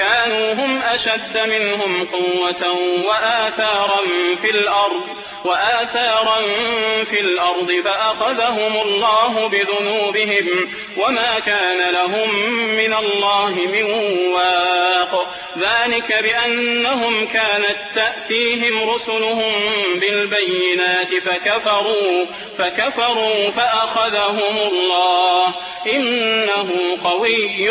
كانوا هم أشد منهم قوة وآثارا في الأرض وآثارا في الأرض فأخذهم الله بذنوبهم وما كان لهم من الله من واق. ذلك بأنهم كانت تأتيهم رسلهم بالبينات فكفروا فكفروا فأخذهم الله. إنه قوي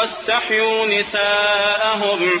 واستحيوا نساءهم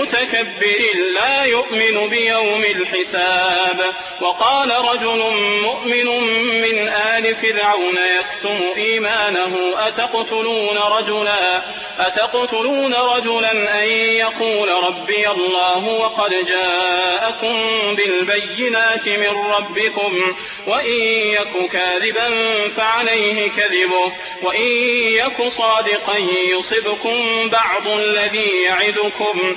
متكبر لا يؤمن بيوم الحساب. وقال رجل مؤمن من آل فرعون يكتم إيمانه أتقتلون رجلا؟ أتقتلون رجلا أن يقول ربي الله وقد جاءكم بالبينات من ربكم وإن يك كاذبا فعليه كذبه وإن يك صادقا يصبكم بعض الذي يعدكم.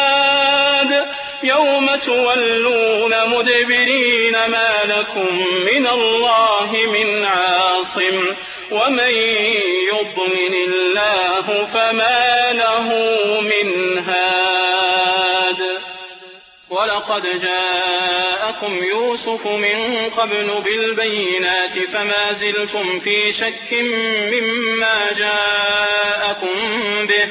يوم تولون مدبرين ما لكم من الله من عاصم ومن يضلل الله فما له من هاد. ولقد جاءكم يوسف من قبل بالبينات فما زلتم في شك مما جاءكم به.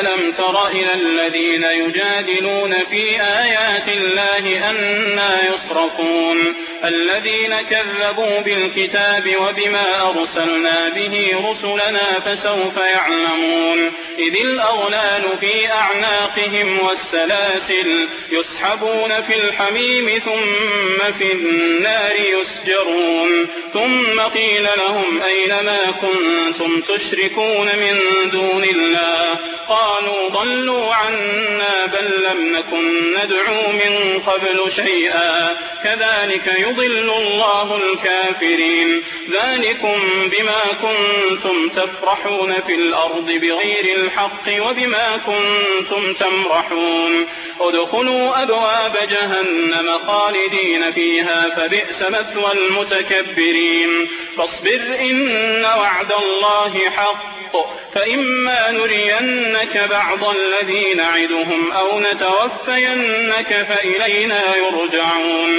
ألم تر إلى الذين يجادلون في آيات الله أنا يصرفون الذين كذبوا بالكتاب وبما أرسلنا به رسلنا فسوف يعلمون. إذ الأغلال في أعناقهم والسلاسل يسحبون في الحميم ثم في النار يسجرون. ثم قيل لهم أين ما كنتم تشركون من دون الله؟ قالوا ضلوا عنا بل لم نكن ندعو من قبل شيئا. كذلك يضل الله الكافرين. ذلكم بما كنتم تفرحون في الأرض بغير الحق وبما كنتم تمرحون. ادخلوا أبواب جهنم خالدين فيها فبئس مثوى المتكبرين. فاصبر إن وعد الله حق. فإما نرينك بعض الذي نعدهم أو نتوفينك فإلينا يرجعون.